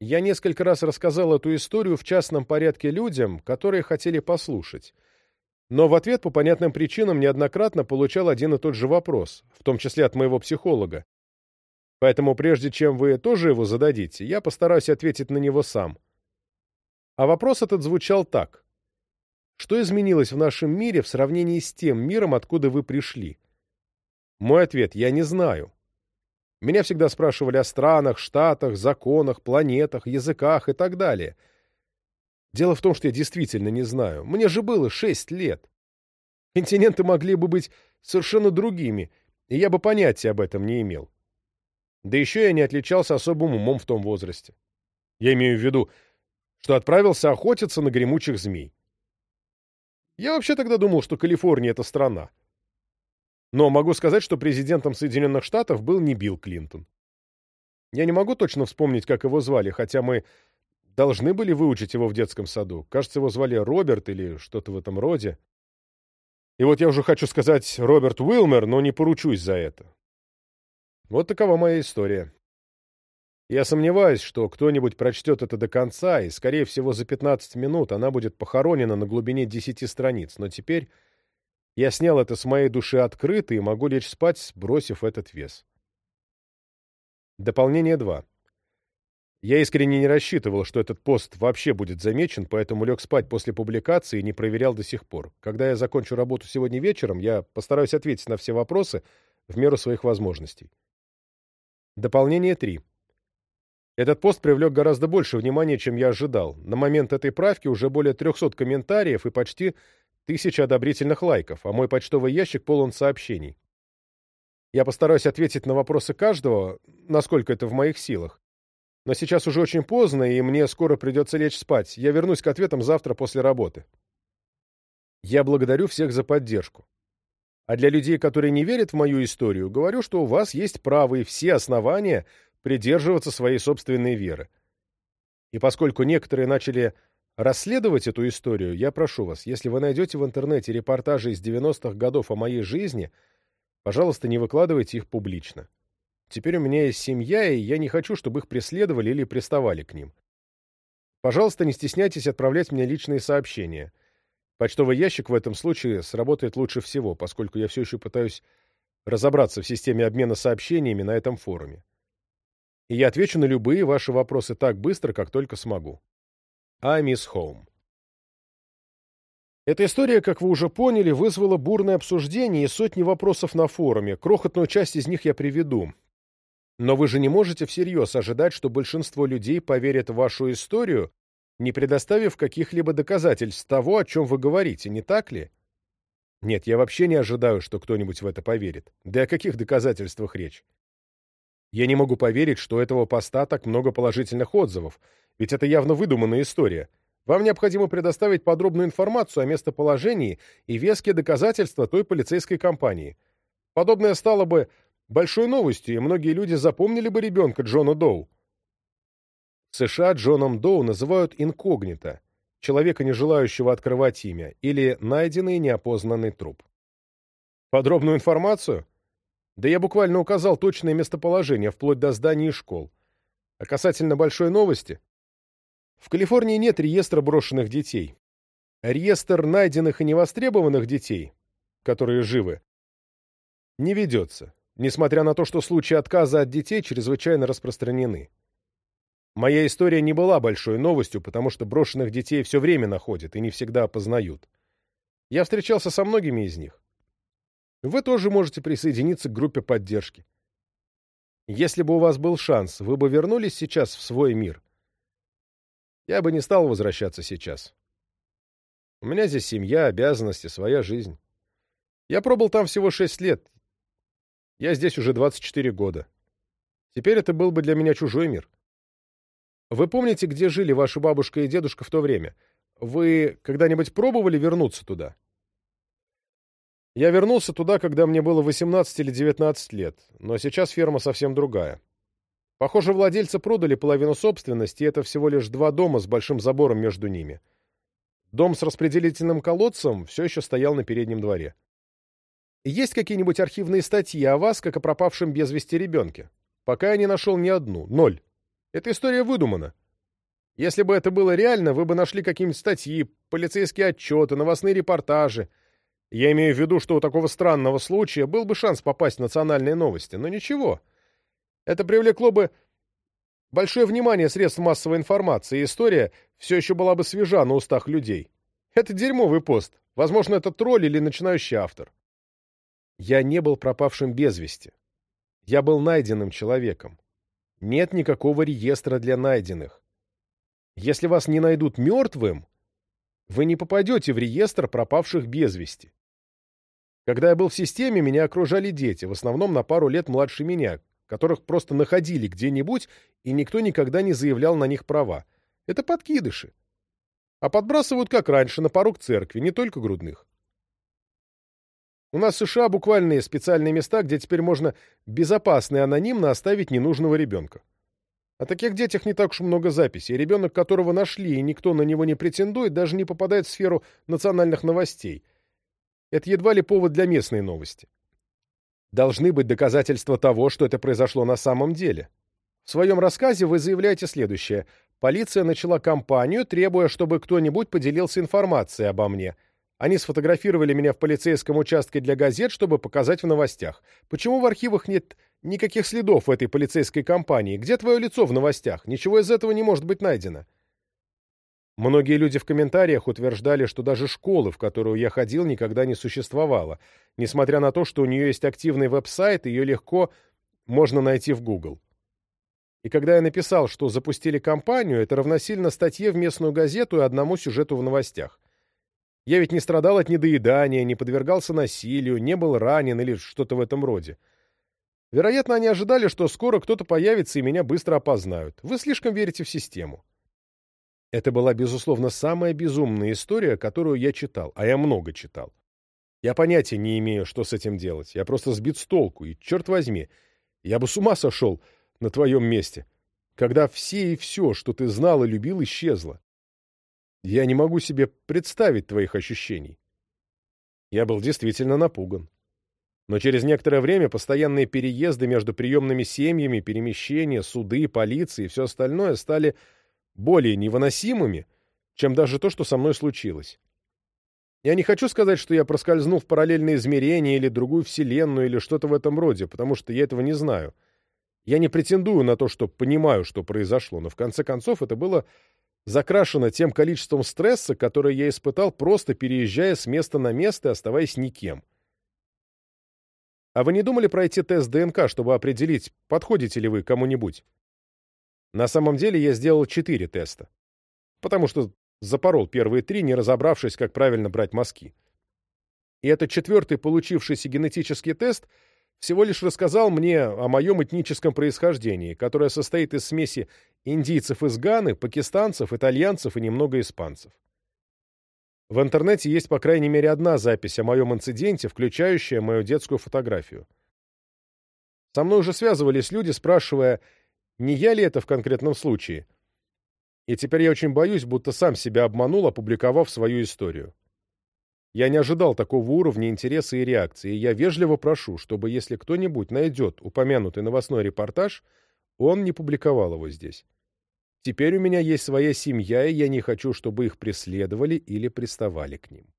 я несколько раз рассказал эту историю в частном порядке людям, которые хотели послушать. Но в ответ по понятным причинам неоднократно получал один и тот же вопрос, в том числе от моего психолога. Поэтому прежде чем вы тоже его зададите, я постараюсь ответить на него сам. А вопрос этот звучал так. Что изменилось в нашем мире в сравнении с тем миром, откуда вы пришли? Мой ответ – я не знаю. Меня всегда спрашивали о странах, штатах, законах, планетах, языках и так далее. Дело в том, что я действительно не знаю. Мне же было шесть лет. Континенты могли бы быть совершенно другими, и я бы понятия об этом не имел. Да еще я не отличался особым умом в том возрасте. Я имею в виду, что отправился охотиться на гремучих змей. Я вообще тогда думал, что Калифорния — это страна. Но могу сказать, что президентом Соединенных Штатов был не Билл Клинтон. Я не могу точно вспомнить, как его звали, хотя мы должны были выучить его в детском саду. Кажется, его звали Роберт или что-то в этом роде. И вот я уже хочу сказать Роберт Уилмер, но не поручусь за это. Вот такова моя история. Я сомневаюсь, что кто-нибудь прочтет это до конца, и, скорее всего, за 15 минут она будет похоронена на глубине 10 страниц, но теперь я снял это с моей души открыто и могу лечь спать, бросив этот вес. Дополнение 2. Я искренне не рассчитывал, что этот пост вообще будет замечен, поэтому лег спать после публикации и не проверял до сих пор. Когда я закончу работу сегодня вечером, я постараюсь ответить на все вопросы в меру своих возможностей. Дополнение 3. Этот пост привлек гораздо больше внимания, чем я ожидал. На момент этой правки уже более 300 комментариев и почти тысяча одобрительных лайков, а мой почтовый ящик полон сообщений. Я постараюсь ответить на вопросы каждого, насколько это в моих силах. Но сейчас уже очень поздно, и мне скоро придется лечь спать. Я вернусь к ответам завтра после работы. Я благодарю всех за поддержку. А для людей, которые не верят в мою историю, говорю, что у вас есть право и все основания придерживаться своей собственной веры. И поскольку некоторые начали расследовать эту историю, я прошу вас, если вы найдете в интернете репортажи из 90-х годов о моей жизни, пожалуйста, не выкладывайте их публично. Теперь у меня есть семья, и я не хочу, чтобы их преследовали или приставали к ним. Пожалуйста, не стесняйтесь отправлять мне личные сообщения — Почтовый ящик в этом случае сработает лучше всего, поскольку я все еще пытаюсь разобраться в системе обмена сообщениями на этом форуме. И я отвечу на любые ваши вопросы так быстро, как только смогу. I miss home. Эта история, как вы уже поняли, вызвала бурное обсуждение и сотни вопросов на форуме. Крохотную часть из них я приведу. Но вы же не можете всерьез ожидать, что большинство людей поверят в вашу историю, не предоставив каких-либо доказательств того, о чем вы говорите, не так ли? Нет, я вообще не ожидаю, что кто-нибудь в это поверит. Да о каких доказательствах речь? Я не могу поверить, что у этого поста так много положительных отзывов, ведь это явно выдуманная история. Вам необходимо предоставить подробную информацию о местоположении и веские доказательства той полицейской компании. Подобное стало бы большой новостью, и многие люди запомнили бы ребенка Джона Доу. В США Джоном Доу называют инкогнито, человека, не желающего открывать имя, или найденный неопознанный труп. Подробную информацию? Да я буквально указал точное местоположение, вплоть до зданий и школ. А касательно большой новости, в Калифорнии нет реестра брошенных детей. Реестр найденных и невостребованных детей, которые живы, не ведется, несмотря на то, что случаи отказа от детей чрезвычайно распространены. Моя история не была большой новостью, потому что брошенных детей все время находят и не всегда опознают. Я встречался со многими из них. Вы тоже можете присоединиться к группе поддержки. Если бы у вас был шанс, вы бы вернулись сейчас в свой мир – я бы не стал возвращаться сейчас. У меня здесь семья, обязанности, своя жизнь. Я пробыл там всего шесть лет. Я здесь уже 24 года. Теперь это был бы для меня чужой мир. Вы помните, где жили ваша бабушка и дедушка в то время? Вы когда-нибудь пробовали вернуться туда? Я вернулся туда, когда мне было 18 или 19 лет, но сейчас ферма совсем другая. Похоже, владельцы продали половину собственности, и это всего лишь два дома с большим забором между ними. Дом с распределительным колодцем все еще стоял на переднем дворе. Есть какие-нибудь архивные статьи о вас, как о пропавшем без вести ребенке? Пока я не нашел ни одну. Ноль. Эта история выдумана. Если бы это было реально, вы бы нашли какие-нибудь статьи, полицейские отчеты, новостные репортажи. Я имею в виду, что у такого странного случая был бы шанс попасть в национальные новости. Но ничего. Это привлекло бы большое внимание средств массовой информации, и история все еще была бы свежа на устах людей. Это дерьмовый пост. Возможно, это тролль или начинающий автор. Я не был пропавшим без вести. Я был найденным человеком. Нет никакого реестра для найденных. Если вас не найдут мертвым, вы не попадете в реестр пропавших без вести. Когда я был в системе, меня окружали дети, в основном на пару лет младше меня, которых просто находили где-нибудь, и никто никогда не заявлял на них права. Это подкидыши. А подбрасывают, как раньше, на порог церкви, не только грудных. У нас в США буквальные специальные места, где теперь можно безопасно и анонимно оставить ненужного ребенка. О таких детях не так уж много записей. Ребенок, которого нашли, и никто на него не претендует, даже не попадает в сферу национальных новостей. Это едва ли повод для местной новости должны быть доказательства того, что это произошло на самом деле. В своем рассказе вы заявляете следующее. Полиция начала кампанию, требуя, чтобы кто-нибудь поделился информацией обо мне. Они сфотографировали меня в полицейском участке для газет, чтобы показать в новостях. Почему в архивах нет никаких следов этой полицейской кампании? Где твое лицо в новостях? Ничего из этого не может быть найдено. Многие люди в комментариях утверждали, что даже школы, в которую я ходил, никогда не существовало. Несмотря на то, что у нее есть активный веб-сайт, ее легко можно найти в Google. И когда я написал, что запустили кампанию, это равносильно статье в местную газету и одному сюжету в новостях. Я ведь не страдал от недоедания, не подвергался насилию, не был ранен или что-то в этом роде. Вероятно, они ожидали, что скоро кто-то появится и меня быстро опознают. Вы слишком верите в систему. Это была, безусловно, самая безумная история, которую я читал, а я много читал. Я понятия не имею, что с этим делать. Я просто сбит с толку, и, черт возьми, я бы с ума сошел на твоем месте, когда все и все, что ты знал и любил, исчезло. Я не могу себе представить твоих ощущений. Я был действительно напуган. Но через некоторое время постоянные переезды между приемными семьями, перемещения, суды, полиции и все остальное стали более невыносимыми, чем даже то, что со мной случилось. Я не хочу сказать, что я проскользнул в параллельные измерения или другую вселенную или что-то в этом роде, потому что я этого не знаю. Я не претендую на то, что понимаю, что произошло, но в конце концов это было закрашено тем количеством стресса, которое я испытал, просто переезжая с места на место и оставаясь никем. А вы не думали пройти тест ДНК, чтобы определить, подходите ли вы кому-нибудь? На самом деле я сделал четыре теста, потому что запорол первые три, не разобравшись, как правильно брать мазки. И этот четвертый получившийся генетический тест — всего лишь рассказал мне о моем этническом происхождении, которое состоит из смеси индийцев из Ганы, пакистанцев, итальянцев и немного испанцев. В интернете есть по крайней мере одна запись о моем инциденте, включающая мою детскую фотографию. Со мной уже связывались люди, спрашивая, не я ли это в конкретном случае. И теперь я очень боюсь, будто сам себя обманул, опубликовав свою историю. Я не ожидал такого уровня интереса и реакции, и я вежливо прошу, чтобы если кто-нибудь найдет упомянутый новостной репортаж, он не публиковал его здесь. Теперь у меня есть своя семья, и я не хочу, чтобы их преследовали или приставали к ним.